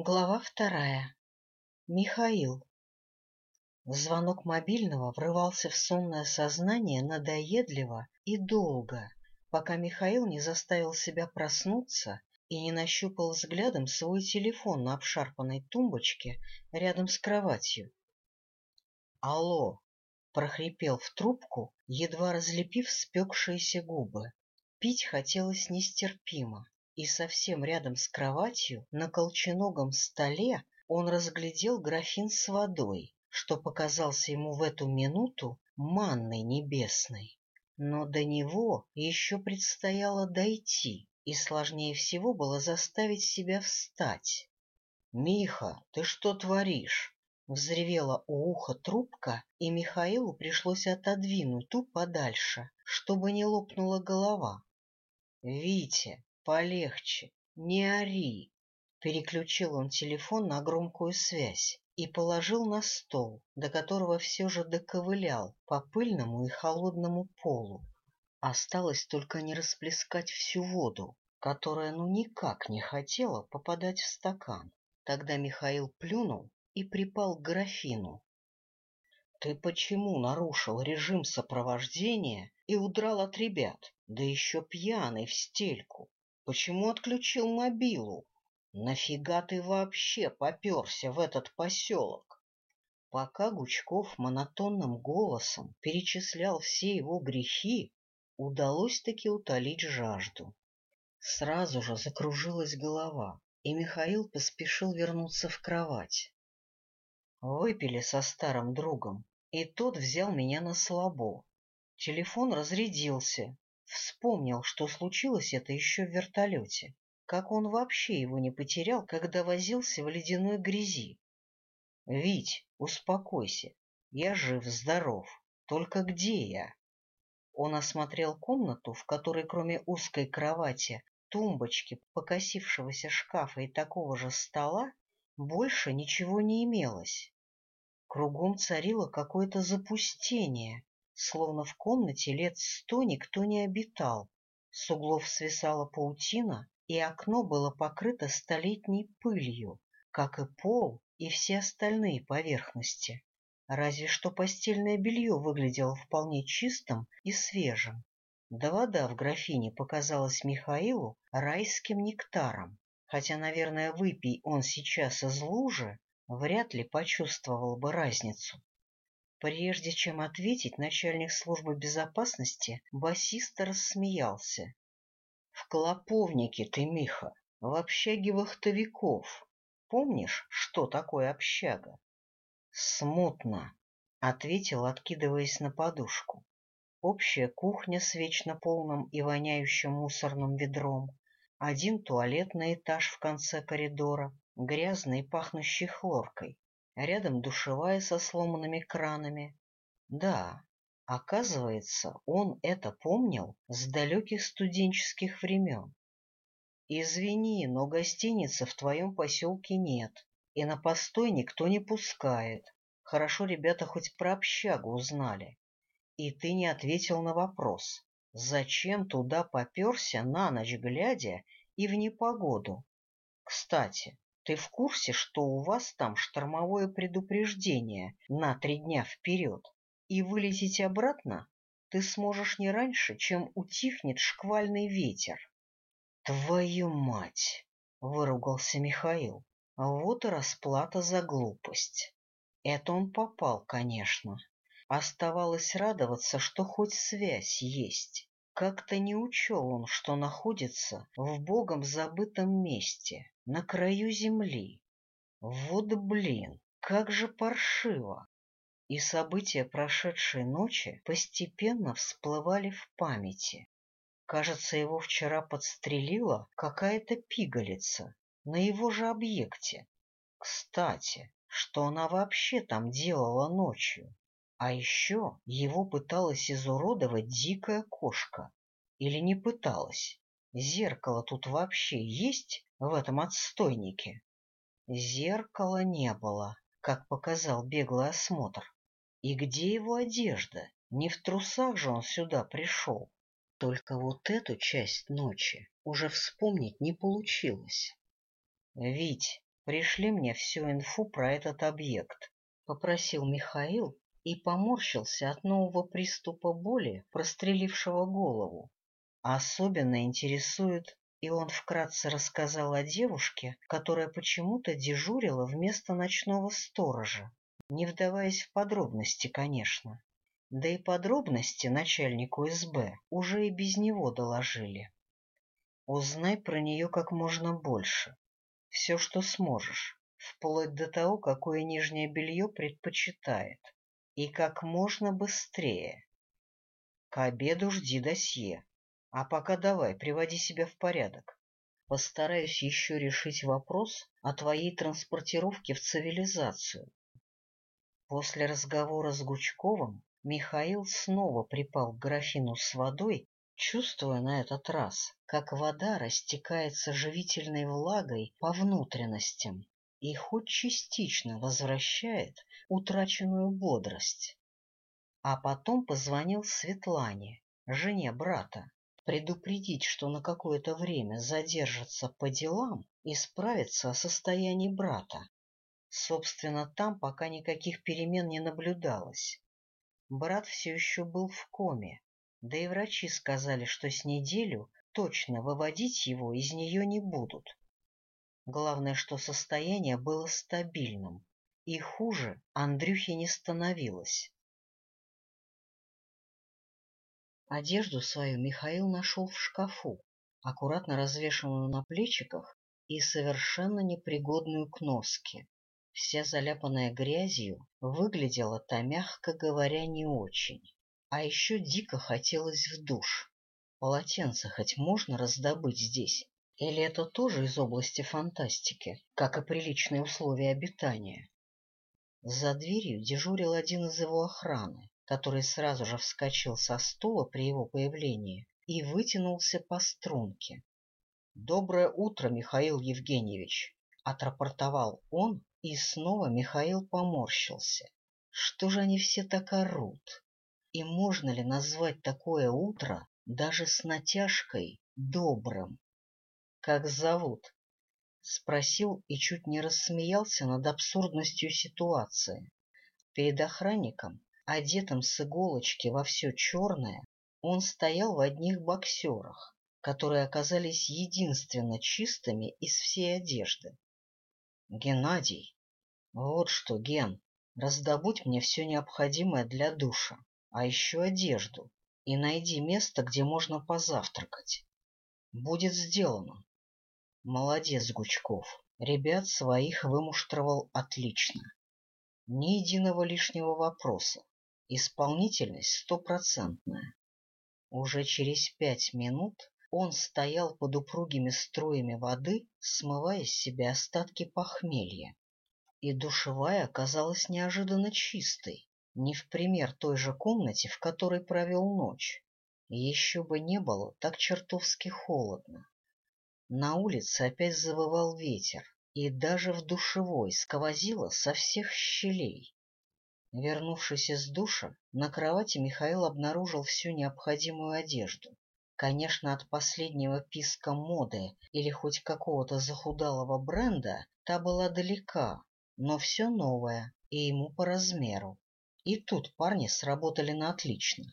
Глава вторая. Михаил. Звонок мобильного врывался в сонное сознание надоедливо и долго, пока Михаил не заставил себя проснуться и не нащупал взглядом свой телефон на обшарпанной тумбочке рядом с кроватью. «Алло!» — прохрипел в трубку, едва разлепив спекшиеся губы. Пить хотелось нестерпимо и совсем рядом с кроватью на колченогом столе он разглядел графин с водой, что показался ему в эту минуту манной небесной. Но до него еще предстояло дойти, и сложнее всего было заставить себя встать. — Миха, ты что творишь? — взревела у уха трубка, и Михаилу пришлось отодвинуть ту подальше, чтобы не лопнула голова. — Витя, полегче, не ори!» Переключил он телефон на громкую связь и положил на стол, до которого все же доковылял по пыльному и холодному полу. Осталось только не расплескать всю воду, которая ну никак не хотела попадать в стакан. Тогда Михаил плюнул и припал к графину. — Ты почему нарушил режим сопровождения и удрал от ребят, да еще пьяный в стельку? Почему отключил мобилу? Нафига ты вообще поперся в этот поселок? Пока Гучков монотонным голосом перечислял все его грехи, удалось таки утолить жажду. Сразу же закружилась голова, и Михаил поспешил вернуться в кровать. Выпили со старым другом, и тот взял меня на слабо. Телефон разрядился, Вспомнил, что случилось это еще в вертолете. Как он вообще его не потерял, когда возился в ледяной грязи? «Вить, успокойся. Я жив-здоров. Только где я?» Он осмотрел комнату, в которой кроме узкой кровати, тумбочки, покосившегося шкафа и такого же стола, больше ничего не имелось. Кругом царило какое-то запустение, словно в комнате лет сто никто не обитал. С углов свисала паутина, и окно было покрыто столетней пылью, как и пол и все остальные поверхности. Разве что постельное белье выглядело вполне чистым и свежим. Да вода в графине показалась Михаилу райским нектаром, хотя, наверное, выпей он сейчас из лужи, вряд ли почувствовал бы разницу. Прежде чем ответить, начальник службы безопасности басист рассмеялся. — В клоповнике ты, Миха, в общаге вахтовиков. Помнишь, что такое общага? — Смутно, — ответил, откидываясь на подушку. Общая кухня с вечно полным и воняющим мусорным ведром, один туалет на этаж в конце коридора, грязный и пахнущий хлоркой, а рядом душевая со сломанными кранами. Да, оказывается, он это помнил с далеких студенческих времен. «Извини, но гостиницы в твоем поселке нет, и на постой никто не пускает. Хорошо ребята хоть про общагу узнали. И ты не ответил на вопрос, зачем туда поперся на ночь глядя и в непогоду? Кстати, ты в курсе, что у вас там штормовое предупреждение на три дня вперед, и вылететь обратно ты сможешь не раньше, чем утихнет шквальный ветер? — Твою мать! — выругался Михаил. — А вот и расплата за глупость. Это он попал, конечно. Оставалось радоваться, что хоть связь есть. Как-то не учел он, что находится в богом забытом месте, на краю земли. Вот блин, как же паршиво! И события прошедшей ночи постепенно всплывали в памяти. Кажется, его вчера подстрелила какая-то пигалица на его же объекте. Кстати, что она вообще там делала ночью? А еще его пыталась изуродовать дикая кошка. Или не пыталась? Зеркало тут вообще есть в этом отстойнике? Зеркала не было, как показал беглый осмотр. И где его одежда? Не в трусах же он сюда пришел. Только вот эту часть ночи уже вспомнить не получилось. — Вить, пришли мне всю инфу про этот объект, — попросил Михаил, и поморщился от нового приступа боли, прострелившего голову. Особенно интересует, и он вкратце рассказал о девушке, которая почему-то дежурила вместо ночного сторожа, не вдаваясь в подробности, конечно. Да и подробности начальнику СБ уже и без него доложили. Узнай про нее как можно больше. Все, что сможешь, вплоть до того, какое нижнее белье предпочитает. И как можно быстрее. К обеду жди досье. А пока давай, приводи себя в порядок. Постараюсь еще решить вопрос о твоей транспортировке в цивилизацию. После разговора с Гучковым Михаил снова припал к графину с водой, чувствуя на этот раз, как вода растекается живительной влагой по внутренностям, и хоть частично возвращает утраченную бодрость. А потом позвонил Светлане, жене брата, предупредить, что на какое-то время задержится по делам и справится о состоянии брата. Собственно, там пока никаких перемен не наблюдалось. Брат все еще был в коме, да и врачи сказали, что с неделю точно выводить его из нее не будут. Главное, что состояние было стабильным, и хуже Андрюхе не становилось. Одежду свою Михаил нашел в шкафу, аккуратно развешенную на плечиках и совершенно непригодную к носке. Вся заляпанная грязью выглядела-то, мягко говоря, не очень. А еще дико хотелось в душ. Полотенце хоть можно раздобыть здесь? Или это тоже из области фантастики, как и приличные условия обитания? За дверью дежурил один из его охраны, который сразу же вскочил со стула при его появлении и вытянулся по струнке. — Доброе утро, Михаил Евгеньевич! — отрапортовал он, и снова Михаил поморщился. Что же они все так орут? И можно ли назвать такое утро даже с натяжкой добрым? — Как зовут? Спросил и чуть не рассмеялся над абсурдностью ситуации. Перед охранником, одетым с иголочки во все черное, он стоял в одних боксерах, которые оказались единственно чистыми из всей одежды. — Геннадий, вот что, Ген, раздобудь мне все необходимое для душа, а еще одежду, и найди место, где можно позавтракать. Будет сделано. Молодец, Гучков. Ребят своих вымуштровал отлично. Ни единого лишнего вопроса. Исполнительность стопроцентная. Уже через пять минут он стоял под упругими струями воды, смывая с себя остатки похмелья. И душевая оказалась неожиданно чистой, не в пример той же комнате, в которой провел ночь. Еще бы не было так чертовски холодно. На улице опять завывал ветер, и даже в душевой сквозило со всех щелей. Вернувшись из душа, на кровати Михаил обнаружил всю необходимую одежду. Конечно, от последнего писка моды или хоть какого-то захудалого бренда та была далека, но все новое и ему по размеру. И тут парни сработали на отлично.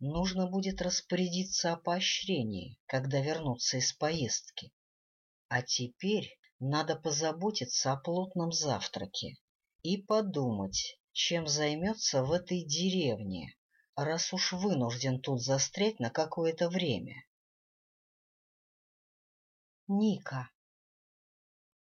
Нужно будет распорядиться о поощрении, когда вернутся из поездки. А теперь надо позаботиться о плотном завтраке и подумать, чем займется в этой деревне, раз уж вынужден тут застрять на какое-то время. Ника.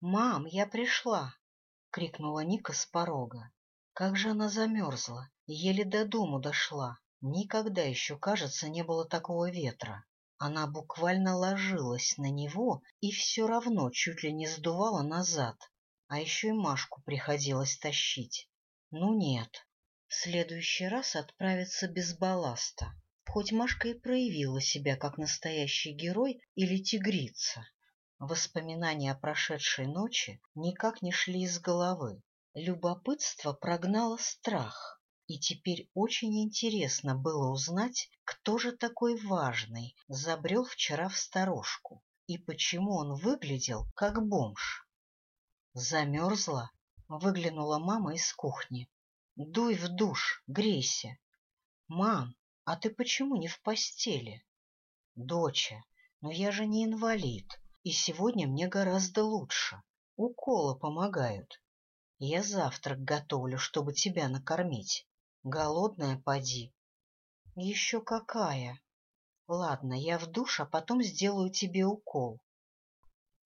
«Мам, я пришла!» — крикнула Ника с порога. Как же она замерзла, еле до дому дошла. Никогда еще, кажется, не было такого ветра. Она буквально ложилась на него и все равно чуть ли не сдувала назад, а еще и Машку приходилось тащить. Ну нет, в следующий раз отправиться без балласта. Хоть Машка и проявила себя как настоящий герой или тигрица. Воспоминания о прошедшей ночи никак не шли из головы. Любопытство прогнало страх. И теперь очень интересно было узнать, кто же такой важный забрел вчера в сторожку и почему он выглядел как бомж. Замерзла, выглянула мама из кухни. Дуй в душ, грейся. Мам, а ты почему не в постели? Доча, но я же не инвалид, и сегодня мне гораздо лучше. Уколы помогают. Я завтрак готовлю, чтобы тебя накормить. Голодная, поди. Еще какая. Ладно, я в душ, а потом сделаю тебе укол.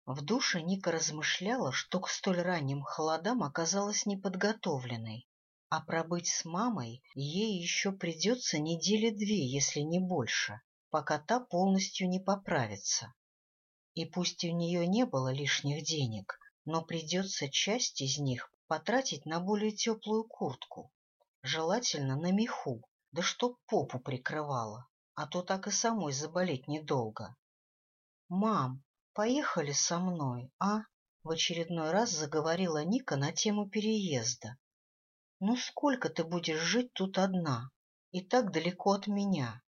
В душе Ника размышляла, что к столь ранним холодам оказалась неподготовленной, а пробыть с мамой ей еще придется недели две, если не больше, пока та полностью не поправится. И пусть у нее не было лишних денег, но придется часть из них потратить на более теплую куртку желательно на меху, да чтоб попу прикрывала, а то так и самой заболеть недолго. «Мам, поехали со мной, а?» — в очередной раз заговорила Ника на тему переезда. «Ну сколько ты будешь жить тут одна и так далеко от меня?»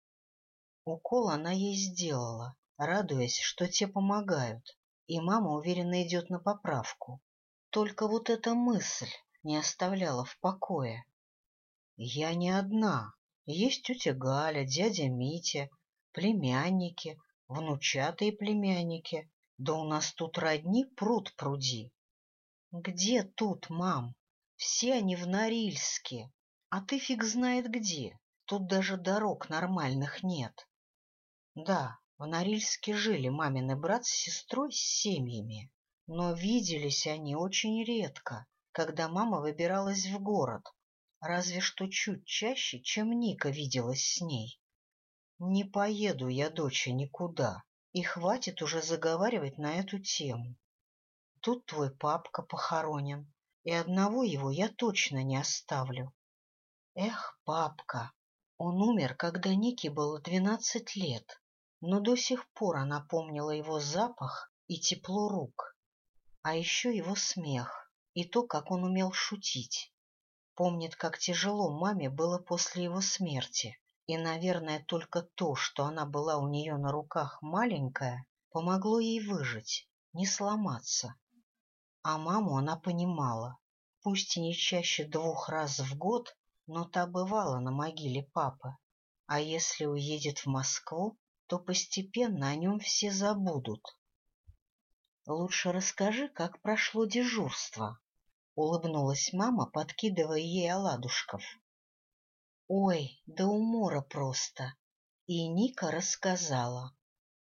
Укол она ей сделала, радуясь, что те помогают, и мама уверенно идет на поправку. Только вот эта мысль не оставляла в покое. Я не одна. Есть тетя Галя, дядя Митя, племянники, внучатые племянники. Да у нас тут родни пруд пруди. Где тут, мам? Все они в Норильске, а ты фиг знает где. Тут даже дорог нормальных нет. Да, в Норильске жили мамин и брат с сестрой с семьями, но виделись они очень редко, когда мама выбиралась в город, разве что чуть чаще, чем Ника виделась с ней. «Не поеду я, доча, никуда, и хватит уже заговаривать на эту тему. Тут твой папка похоронен, и одного его я точно не оставлю». «Эх, папка!» Он умер, когда Нике было двенадцать лет, но до сих пор она помнила его запах и тепло рук, а еще его смех и то, как он умел шутить. Помнит, как тяжело маме было после его смерти. И, наверное, только то, что она была у нее на руках маленькая, помогло ей выжить, не сломаться. А маму она понимала. Пусть и не чаще двух раз в год, но та бывала на могиле папы. А если уедет в Москву, то постепенно о нем все забудут. Лучше расскажи, как прошло дежурство. — улыбнулась мама, подкидывая ей оладушков. Ой, да умора просто! И Ника рассказала.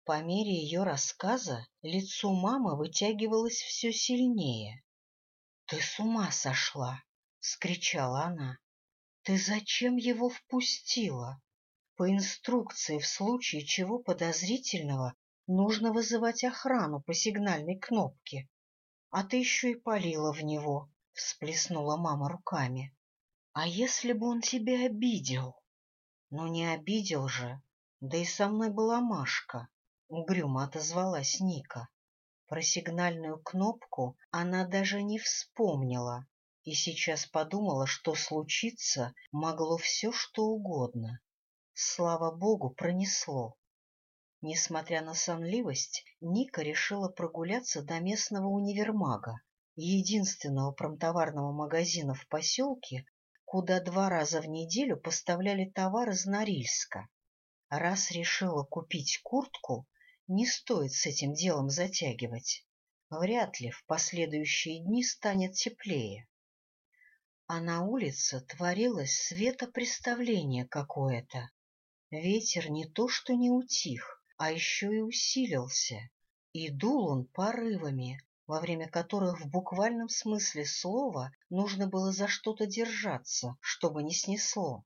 По мере ее рассказа лицо мамы вытягивалось все сильнее. — Ты с ума сошла! — скричала она. — Ты зачем его впустила? По инструкции, в случае чего подозрительного, нужно вызывать охрану по сигнальной кнопке а ты еще и полила в него, — всплеснула мама руками. — А если бы он тебя обидел? — Ну, не обидел же, да и со мной была Машка, — угрюмо отозвалась Ника. Про сигнальную кнопку она даже не вспомнила и сейчас подумала, что случиться могло все, что угодно. Слава богу, пронесло. Несмотря на сонливость, Ника решила прогуляться до местного универмага, единственного промтоварного магазина в поселке, куда два раза в неделю поставляли товар из Норильска. Раз решила купить куртку, не стоит с этим делом затягивать. Вряд ли в последующие дни станет теплее. А на улице творилось светопреставление какое-то. Ветер не то что не утих, а еще и усилился. И дул он порывами, во время которых в буквальном смысле слова нужно было за что-то держаться, чтобы не снесло.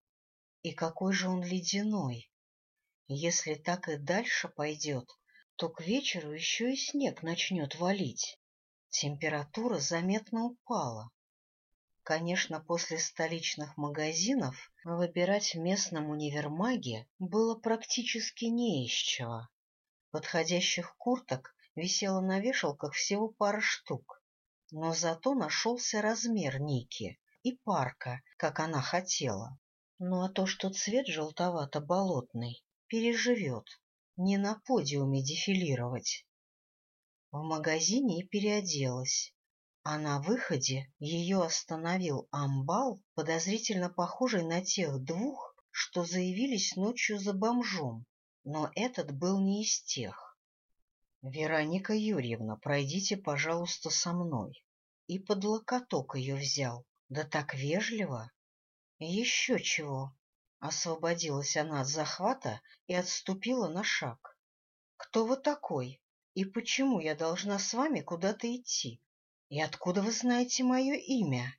И какой же он ледяной! Если так и дальше пойдет, то к вечеру еще и снег начнет валить. Температура заметно упала, Конечно, после столичных магазинов выбирать в местном универмаге было практически не из чего. Подходящих курток висело на вешалках всего пара штук, но зато нашелся размер Ники и парка, как она хотела. Ну а то, что цвет желтовато-болотный, переживет, не на подиуме дефилировать. В магазине и переоделась а на выходе ее остановил амбал, подозрительно похожий на тех двух, что заявились ночью за бомжом, но этот был не из тех. — Вероника Юрьевна, пройдите, пожалуйста, со мной. И под локоток ее взял, да так вежливо. — Еще чего? Освободилась она от захвата и отступила на шаг. — Кто вы такой? И почему я должна с вами куда-то идти? И откуда вы знаете мое имя?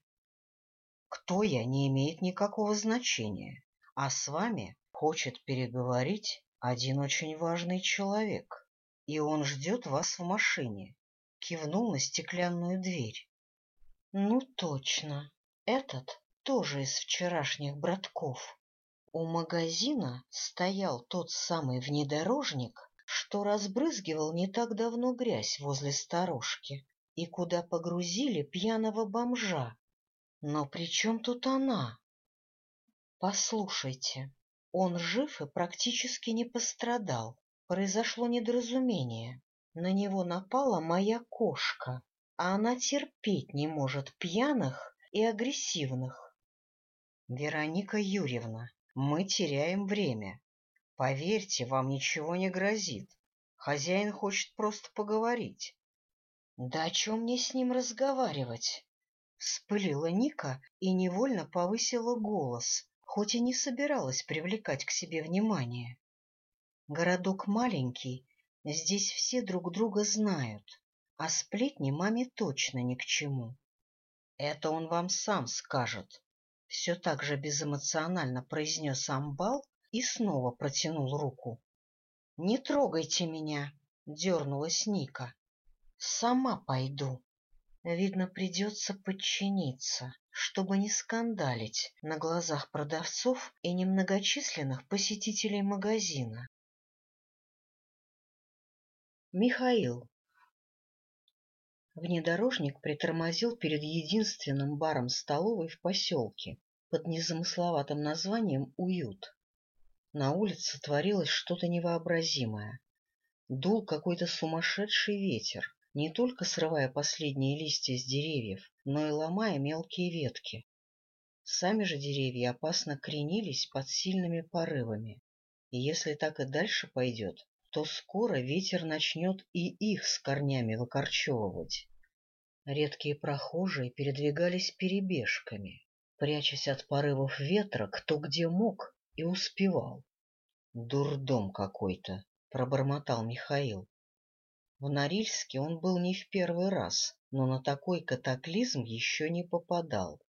Кто я, не имеет никакого значения, а с вами хочет переговорить один очень важный человек, и он ждет вас в машине. Кивнул на стеклянную дверь. Ну, точно, этот тоже из вчерашних братков. У магазина стоял тот самый внедорожник, что разбрызгивал не так давно грязь возле сторожки и куда погрузили пьяного бомжа. Но при чем тут она? Послушайте, он жив и практически не пострадал. Произошло недоразумение. На него напала моя кошка, а она терпеть не может пьяных и агрессивных. Вероника Юрьевна, мы теряем время. Поверьте, вам ничего не грозит. Хозяин хочет просто поговорить. Да о чем мне с ним разговаривать? Вспылила Ника и невольно повысила голос, хоть и не собиралась привлекать к себе внимание. Городок маленький, здесь все друг друга знают, а сплетни маме точно ни к чему. Это он вам сам скажет. Все так же безэмоционально произнес Амбал и снова протянул руку. — Не трогайте меня! — дернулась Ника. Сама пойду. Видно, придется подчиниться, чтобы не скандалить на глазах продавцов и немногочисленных посетителей магазина. Михаил Внедорожник притормозил перед единственным баром столовой в поселке под незамысловатым названием «Уют». На улице творилось что-то невообразимое. Дул какой-то сумасшедший ветер не только срывая последние листья с деревьев, но и ломая мелкие ветки. Сами же деревья опасно кренились под сильными порывами, и если так и дальше пойдет, то скоро ветер начнет и их с корнями выкорчевывать. Редкие прохожие передвигались перебежками, прячась от порывов ветра кто где мог и успевал. — Дурдом какой-то, — пробормотал Михаил. В Норильске он был не в первый раз, но на такой катаклизм еще не попадал.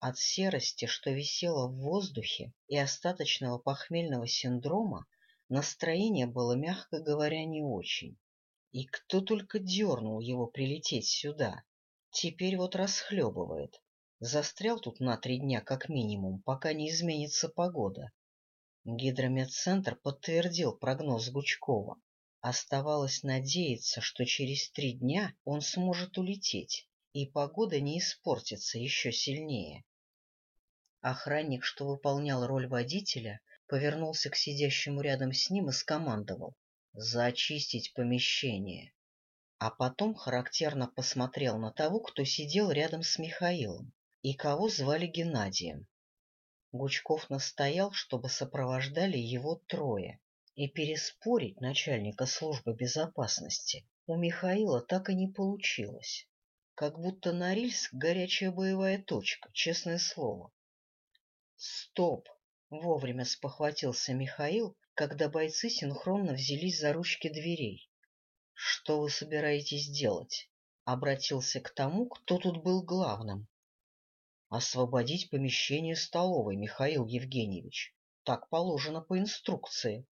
От серости, что висело в воздухе, и остаточного похмельного синдрома настроение было, мягко говоря, не очень. И кто только дернул его прилететь сюда, теперь вот расхлебывает. Застрял тут на три дня как минимум, пока не изменится погода. Гидромедцентр подтвердил прогноз Гучкова. Оставалось надеяться, что через три дня он сможет улететь, и погода не испортится еще сильнее. Охранник, что выполнял роль водителя, повернулся к сидящему рядом с ним и скомандовал «Зачистить помещение». А потом характерно посмотрел на того, кто сидел рядом с Михаилом и кого звали Геннадием. Гучков настоял, чтобы сопровождали его трое. И переспорить начальника службы безопасности у Михаила так и не получилось. Как будто Норильск — горячая боевая точка, честное слово. «Стоп!» — вовремя спохватился Михаил, когда бойцы синхронно взялись за ручки дверей. «Что вы собираетесь делать?» — обратился к тому, кто тут был главным. «Освободить помещение столовой, Михаил Евгеньевич. Так положено по инструкции»,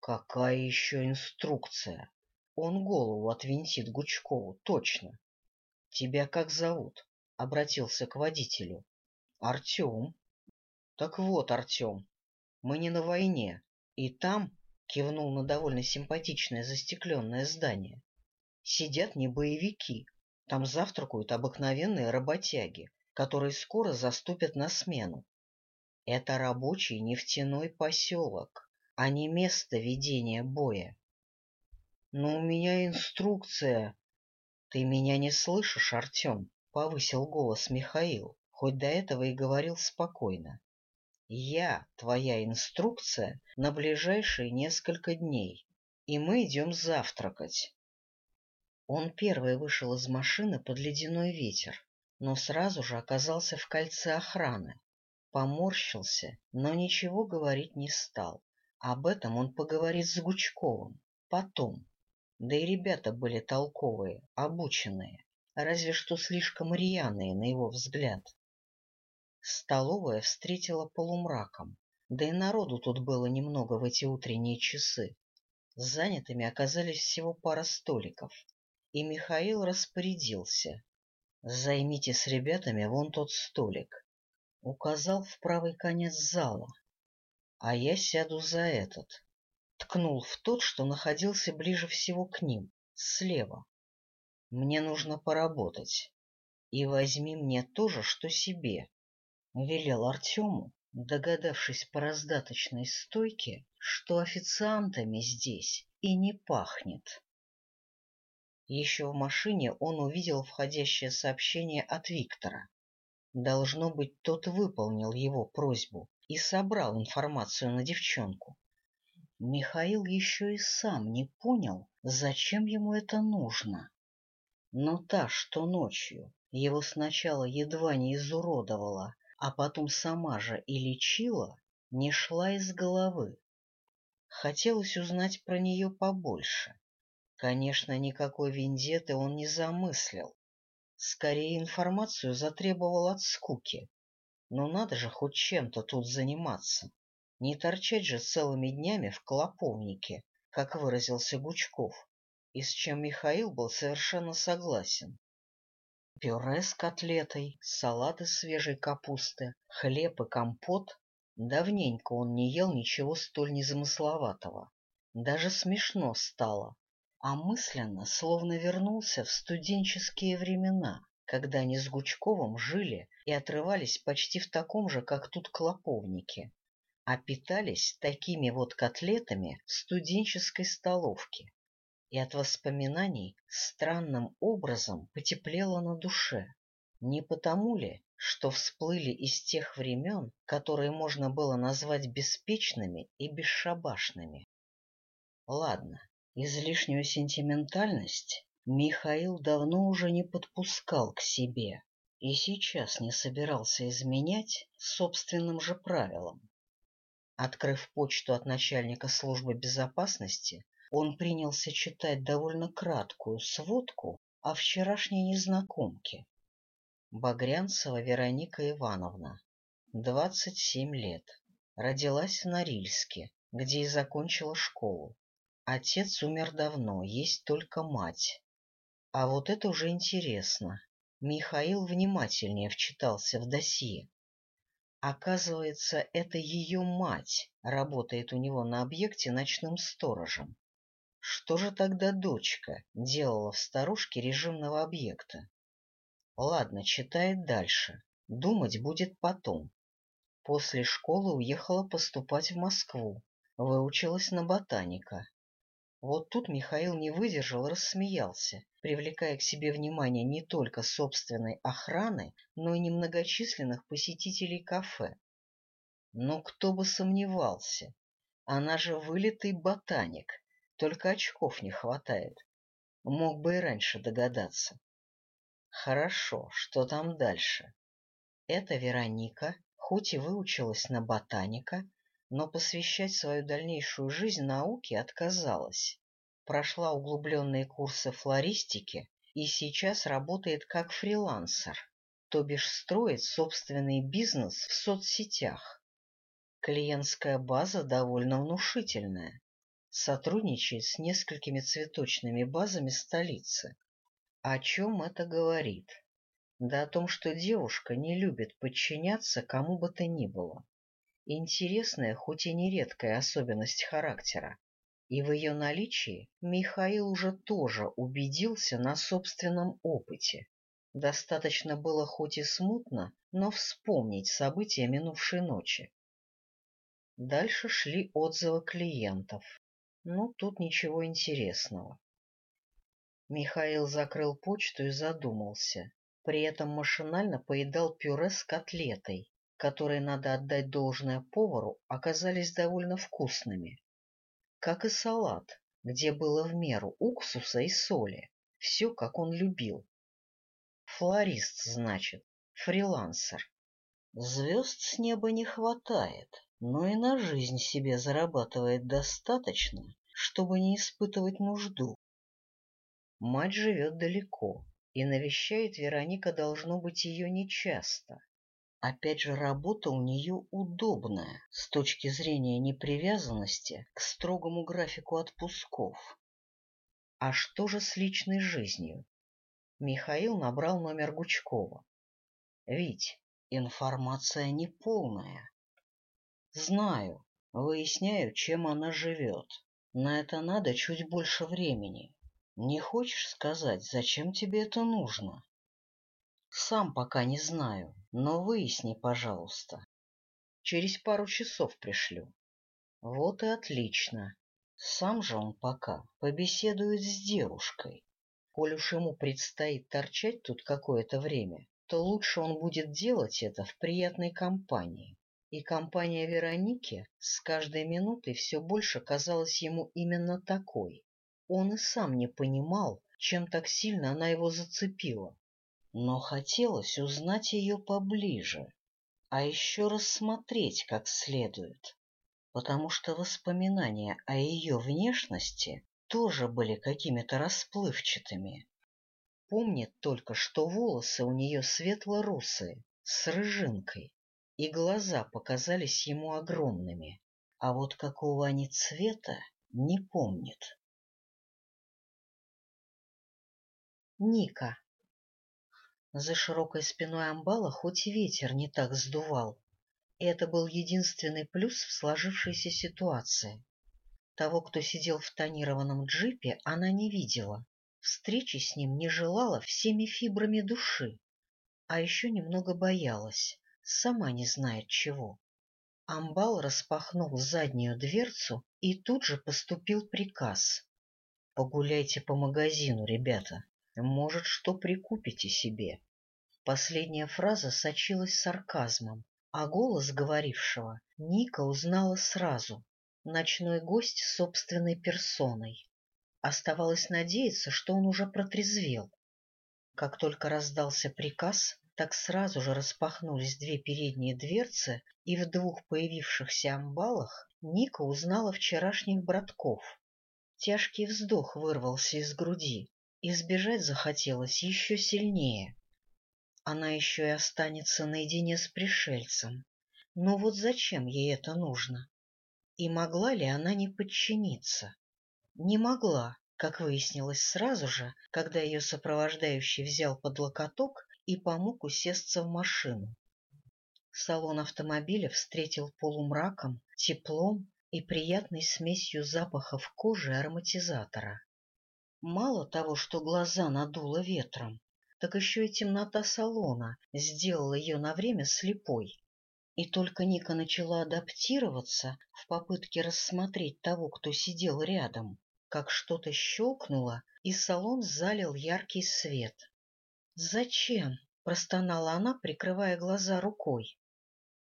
Какая еще инструкция? Он голову отвинтит Гучкову, точно. — Тебя как зовут? — обратился к водителю. — Артем. — Так вот, Артем, мы не на войне, и там, — кивнул на довольно симпатичное застекленное здание, — сидят не боевики, там завтракают обыкновенные работяги, которые скоро заступят на смену. Это рабочий нефтяной поселок а не место ведения боя. — Но у меня инструкция. — Ты меня не слышишь, Артем? — повысил голос Михаил, хоть до этого и говорил спокойно. — Я твоя инструкция на ближайшие несколько дней, и мы идем завтракать. Он первый вышел из машины под ледяной ветер, но сразу же оказался в кольце охраны. Поморщился, но ничего говорить не стал. Об этом он поговорит с Гучковым. Потом. Да и ребята были толковые, обученные, разве что слишком рьяные, на его взгляд. Столовая встретила полумраком, да и народу тут было немного в эти утренние часы. Занятыми оказались всего пара столиков, и Михаил распорядился. «Займите с ребятами вон тот столик», — указал в правый конец зала а я сяду за этот. Ткнул в тот, что находился ближе всего к ним, слева. Мне нужно поработать. И возьми мне то же, что себе. Велел Артему, догадавшись по раздаточной стойке, что официантами здесь и не пахнет. Еще в машине он увидел входящее сообщение от Виктора. Должно быть, тот выполнил его просьбу, и собрал информацию на девчонку. Михаил еще и сам не понял, зачем ему это нужно. Но та, что ночью его сначала едва не изуродовала, а потом сама же и лечила, не шла из головы. Хотелось узнать про нее побольше. Конечно, никакой вендеты он не замыслил. Скорее, информацию затребовал от скуки. Но надо же хоть чем-то тут заниматься. Не торчать же целыми днями в клоповнике, как выразился Гучков, и с чем Михаил был совершенно согласен. Пюре с котлетой, салаты свежей капусты, хлеб и компот. Давненько он не ел ничего столь незамысловатого. Даже смешно стало, а мысленно словно вернулся в студенческие времена, когда они с Гучковым жили и отрывались почти в таком же, как тут Клоповники, а питались такими вот котлетами в студенческой столовке, И от воспоминаний странным образом потеплело на душе. Не потому ли, что всплыли из тех времен, которые можно было назвать беспечными и бесшабашными? Ладно, излишнюю сентиментальность Михаил давно уже не подпускал к себе и сейчас не собирался изменять собственным же правилам. Открыв почту от начальника службы безопасности, он принялся читать довольно краткую сводку о вчерашней незнакомке. Багрянцева Вероника Ивановна, 27 лет, родилась в Норильске, где и закончила школу. Отец умер давно, есть только мать. А вот это уже интересно. Михаил внимательнее вчитался в досье. Оказывается, это ее мать работает у него на объекте ночным сторожем. Что же тогда дочка делала в старушке режимного объекта? Ладно, читает дальше. Думать будет потом. После школы уехала поступать в Москву, выучилась на ботаника. Вот тут Михаил не выдержал, рассмеялся, привлекая к себе внимание не только собственной охраны, но и немногочисленных посетителей кафе. Но кто бы сомневался, она же вылитый ботаник, только очков не хватает. Мог бы и раньше догадаться. Хорошо, что там дальше? Это Вероника, хоть и выучилась на ботаника, но посвящать свою дальнейшую жизнь науке отказалась. Прошла углубленные курсы флористики и сейчас работает как фрилансер, то бишь строит собственный бизнес в соцсетях. Клиентская база довольно внушительная. Сотрудничает с несколькими цветочными базами столицы. О чем это говорит? Да о том, что девушка не любит подчиняться кому бы то ни было интересная, хоть и нередкая особенность характера, и в ее наличии Михаил уже тоже убедился на собственном опыте. Достаточно было хоть и смутно, но вспомнить события минувшей ночи. Дальше шли отзывы клиентов. Ну, тут ничего интересного. Михаил закрыл почту и задумался. При этом машинально поедал пюре с котлетой, которые, надо отдать должное повару, оказались довольно вкусными. Как и салат, где было в меру уксуса и соли, все, как он любил. Флорист, значит, фрилансер. Звезд с неба не хватает, но и на жизнь себе зарабатывает достаточно, чтобы не испытывать нужду. Мать живет далеко, и навещает Вероника, должно быть, ее нечасто. Опять же, работа у нее удобная с точки зрения непривязанности к строгому графику отпусков. А что же с личной жизнью? Михаил набрал номер Гучкова. Ведь информация неполная. Знаю, выясняю, чем она живет. На это надо чуть больше времени. Не хочешь сказать, зачем тебе это нужно? Сам пока не знаю, но выясни, пожалуйста. Через пару часов пришлю. Вот и отлично. Сам же он пока побеседует с девушкой. Коль уж ему предстоит торчать тут какое-то время, то лучше он будет делать это в приятной компании. И компания Вероники с каждой минутой все больше казалась ему именно такой. Он и сам не понимал, чем так сильно она его зацепила но хотелось узнать ее поближе, а еще рассмотреть как следует, потому что воспоминания о ее внешности тоже были какими-то расплывчатыми. Помнит только, что волосы у нее светло-русые, с рыжинкой, и глаза показались ему огромными, а вот какого они цвета не помнит. Ника за широкой спиной амбала хоть и ветер не так сдувал. И это был единственный плюс в сложившейся ситуации. Того, кто сидел в тонированном джипе, она не видела. Встречи с ним не желала всеми фибрами души. А еще немного боялась, сама не знает чего. Амбал распахнул заднюю дверцу, и тут же поступил приказ. «Погуляйте по магазину, ребята». Может, что прикупите себе? Последняя фраза сочилась сарказмом, а голос говорившего Ника узнала сразу. Ночной гость собственной персоной. Оставалось надеяться, что он уже протрезвел. Как только раздался приказ, так сразу же распахнулись две передние дверцы, и в двух появившихся амбалах Ника узнала вчерашних братков. Тяжкий вздох вырвался из груди. И сбежать захотелось еще сильнее. Она еще и останется наедине с пришельцем. Но вот зачем ей это нужно? И могла ли она не подчиниться? Не могла, как выяснилось сразу же, когда ее сопровождающий взял под локоток и помог усесться в машину. Салон автомобиля встретил полумраком, теплом и приятной смесью запахов кожи ароматизатора. Мало того, что глаза надуло ветром, так еще и темнота салона сделала ее на время слепой. И только Ника начала адаптироваться в попытке рассмотреть того, кто сидел рядом, как что-то щелкнуло, и салон залил яркий свет. «Зачем?» — простонала она, прикрывая глаза рукой.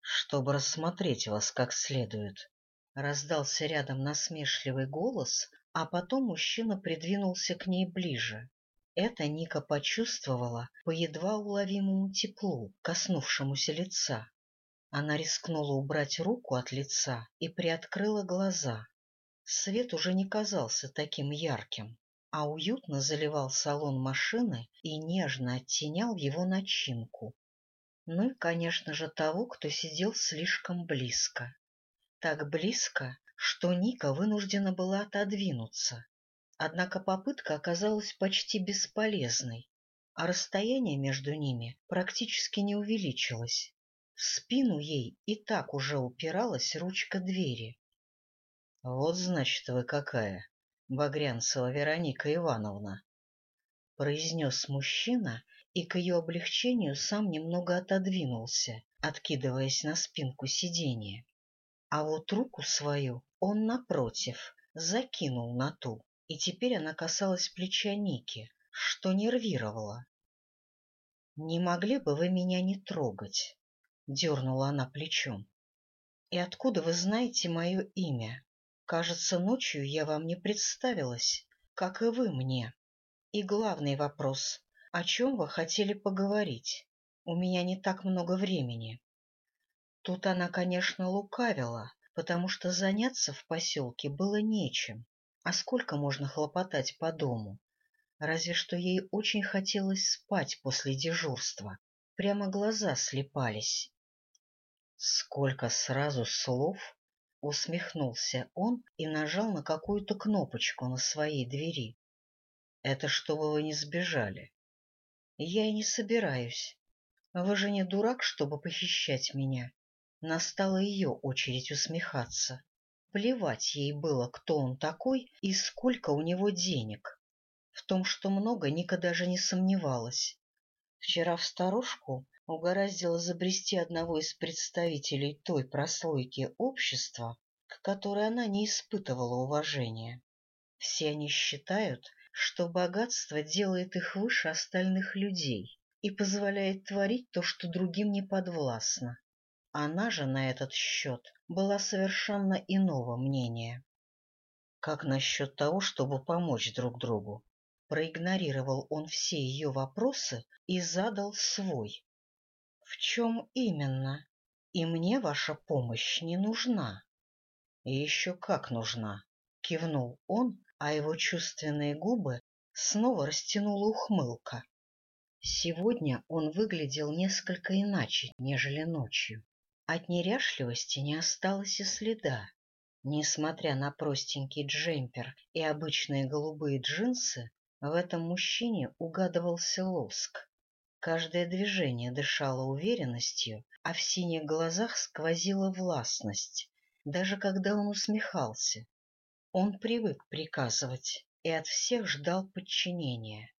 «Чтобы рассмотреть вас как следует», — раздался рядом насмешливый голос, а потом мужчина придвинулся к ней ближе. Это Ника почувствовала по едва уловимому теплу, коснувшемуся лица. Она рискнула убрать руку от лица и приоткрыла глаза. Свет уже не казался таким ярким, а уютно заливал салон машины и нежно оттенял его начинку. Ну и, конечно же, того, кто сидел слишком близко. Так близко, что Ника вынуждена была отодвинуться. Однако попытка оказалась почти бесполезной, а расстояние между ними практически не увеличилось. В спину ей и так уже упиралась ручка двери. — Вот, значит, вы какая, Багрянцева Вероника Ивановна! — произнес мужчина, и к ее облегчению сам немного отодвинулся, откидываясь на спинку сиденья. А вот руку свою он, напротив, закинул на ту, и теперь она касалась плеча Ники, что нервировало. — Не могли бы вы меня не трогать? — дернула она плечом. — И откуда вы знаете мое имя? Кажется, ночью я вам не представилась, как и вы мне. И главный вопрос — о чем вы хотели поговорить? У меня не так много времени. Тут она, конечно, лукавила, потому что заняться в поселке было нечем. А сколько можно хлопотать по дому? Разве что ей очень хотелось спать после дежурства. Прямо глаза слепались. Сколько сразу слов! Усмехнулся он и нажал на какую-то кнопочку на своей двери. Это чтобы вы не сбежали. Я и не собираюсь. Вы же не дурак, чтобы похищать меня. Настала ее очередь усмехаться. Плевать ей было, кто он такой и сколько у него денег. В том, что много, Ника даже не сомневалась. Вчера в сторожку угораздило забрести одного из представителей той прослойки общества, к которой она не испытывала уважения. Все они считают, что богатство делает их выше остальных людей и позволяет творить то, что другим не подвластно. Она же на этот счет была совершенно иного мнения. «Как насчет того, чтобы помочь друг другу?» Проигнорировал он все ее вопросы и задал свой. «В чем именно? И мне ваша помощь не нужна». «И еще как нужна!» — кивнул он, а его чувственные губы снова растянула ухмылка. Сегодня он выглядел несколько иначе, нежели ночью. От неряшливости не осталось и следа. Несмотря на простенький джемпер и обычные голубые джинсы, в этом мужчине угадывался лоск. Каждое движение дышало уверенностью, а в синих глазах сквозила властность, даже когда он усмехался. Он привык приказывать и от всех ждал подчинения.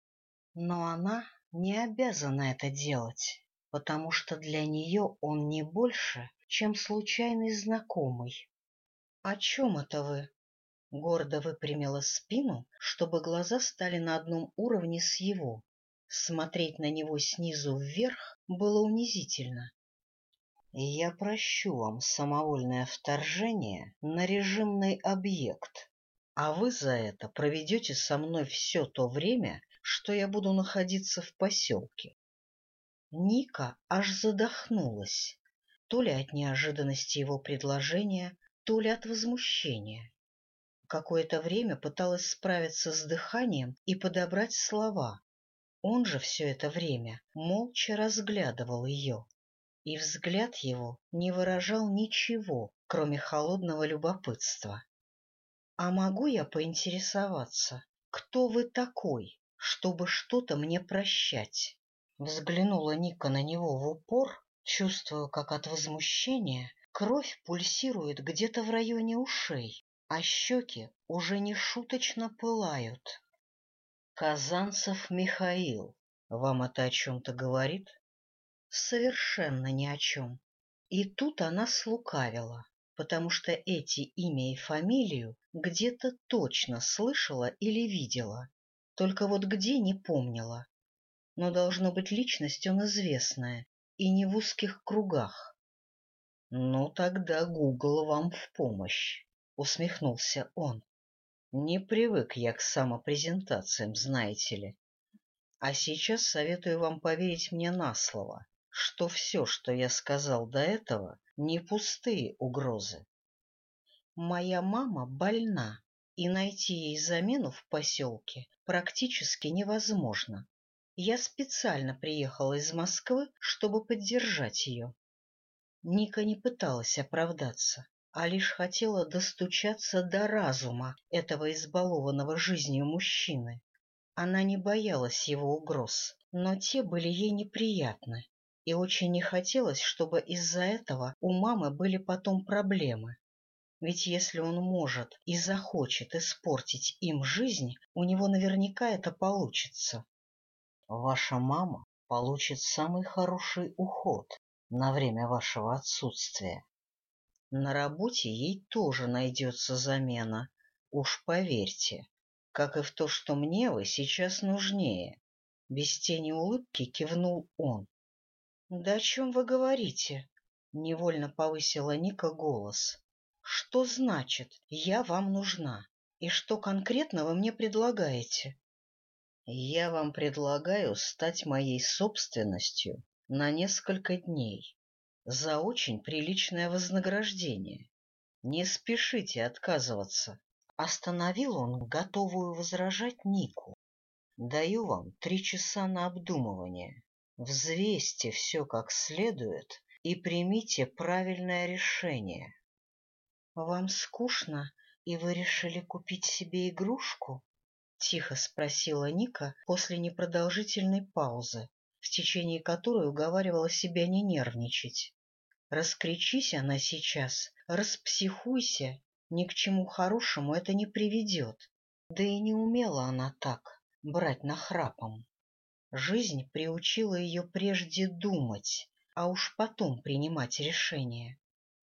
Но она не обязана это делать потому что для нее он не больше, чем случайный знакомый. — О чем это вы? — гордо выпрямила спину, чтобы глаза стали на одном уровне с его. Смотреть на него снизу вверх было унизительно. — Я прощу вам самовольное вторжение на режимный объект, а вы за это проведете со мной все то время, что я буду находиться в поселке. Ника аж задохнулась, то ли от неожиданности его предложения, то ли от возмущения. Какое-то время пыталась справиться с дыханием и подобрать слова. Он же все это время молча разглядывал ее, и взгляд его не выражал ничего, кроме холодного любопытства. — А могу я поинтересоваться, кто вы такой, чтобы что-то мне прощать? Взглянула Ника на него в упор, чувствуя, как от возмущения кровь пульсирует где-то в районе ушей, а щеки уже не шуточно пылают. Казанцев Михаил, вам это о чем-то говорит? Совершенно ни о чем. И тут она слукавила, потому что эти имя и фамилию где-то точно слышала или видела, только вот где не помнила но, должно быть, личность он известная и не в узких кругах. — Ну, тогда Гугл вам в помощь, — усмехнулся он. — Не привык я к самопрезентациям, знаете ли. А сейчас советую вам поверить мне на слово, что все, что я сказал до этого, не пустые угрозы. Моя мама больна, и найти ей замену в поселке практически невозможно. Я специально приехала из Москвы, чтобы поддержать ее. Ника не пыталась оправдаться, а лишь хотела достучаться до разума этого избалованного жизнью мужчины. Она не боялась его угроз, но те были ей неприятны, и очень не хотелось, чтобы из-за этого у мамы были потом проблемы. Ведь если он может и захочет испортить им жизнь, у него наверняка это получится. Ваша мама получит самый хороший уход на время вашего отсутствия. На работе ей тоже найдется замена, уж поверьте, как и в то, что мне вы сейчас нужнее. Без тени улыбки кивнул он. — Да о чем вы говорите? — невольно повысила Ника голос. — Что значит «я вам нужна» и что конкретно вы мне предлагаете? Я вам предлагаю стать моей собственностью на несколько дней за очень приличное вознаграждение. Не спешите отказываться. Остановил он готовую возражать Нику. Даю вам три часа на обдумывание. Взвесьте все как следует и примите правильное решение. Вам скучно, и вы решили купить себе игрушку? — тихо спросила Ника после непродолжительной паузы, в течение которой уговаривала себя не нервничать. «Раскричись она сейчас, распсихуйся, ни к чему хорошему это не приведет. Да и не умела она так, брать нахрапом. Жизнь приучила ее прежде думать, а уж потом принимать решение.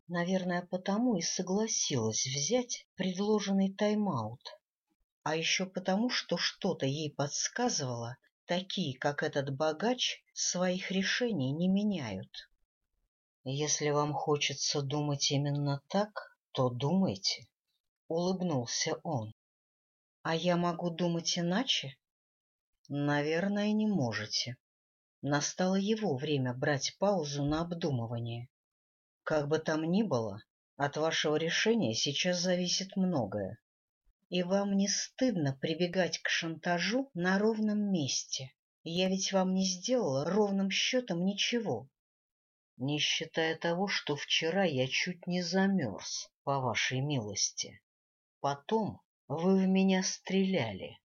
Наверное, потому и согласилась взять предложенный тайм-аут а еще потому, что что-то ей подсказывало, такие, как этот богач, своих решений не меняют. «Если вам хочется думать именно так, то думайте», — улыбнулся он. «А я могу думать иначе?» «Наверное, не можете». Настало его время брать паузу на обдумывание. «Как бы там ни было, от вашего решения сейчас зависит многое и вам не стыдно прибегать к шантажу на ровном месте. Я ведь вам не сделала ровным счетом ничего. Не считая того, что вчера я чуть не замерз, по вашей милости. Потом вы в меня стреляли,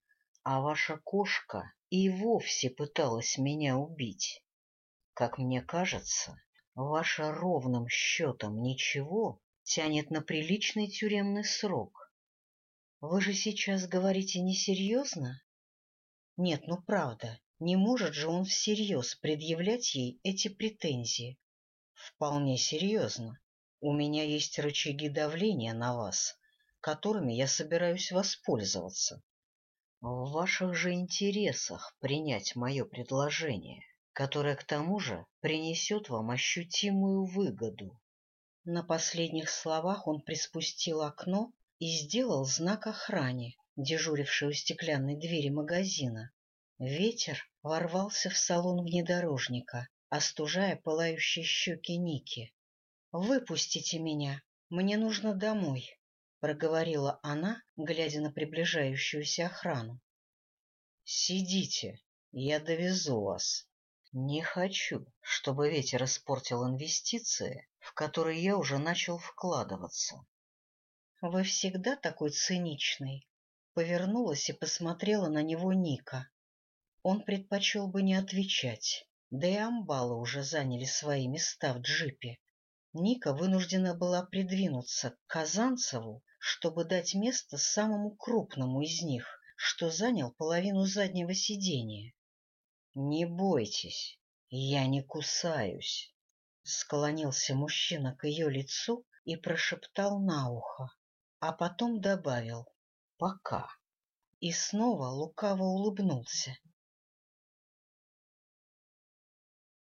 а ваша кошка и вовсе пыталась меня убить. Как мне кажется, ваше ровным счетом ничего тянет на приличный тюремный срок. Вы же сейчас говорите несерьезно? Нет, ну правда, не может же он всерьез предъявлять ей эти претензии. Вполне серьезно. У меня есть рычаги давления на вас, которыми я собираюсь воспользоваться. В ваших же интересах принять мое предложение, которое к тому же принесет вам ощутимую выгоду. На последних словах он приспустил окно и сделал знак охране, дежурившей у стеклянной двери магазина. Ветер ворвался в салон внедорожника, остужая пылающие щеки Ники. «Выпустите меня! Мне нужно домой!» — проговорила она, глядя на приближающуюся охрану. «Сидите, я довезу вас. Не хочу, чтобы ветер испортил инвестиции, в которые я уже начал вкладываться». «Вы всегда такой циничный?» Повернулась и посмотрела на него Ника. Он предпочел бы не отвечать, да и амбалы уже заняли свои места в джипе. Ника вынуждена была придвинуться к Казанцеву, чтобы дать место самому крупному из них, что занял половину заднего сидения. «Не бойтесь, я не кусаюсь», — склонился мужчина к ее лицу и прошептал на ухо а потом добавил «пока» и снова лукаво улыбнулся.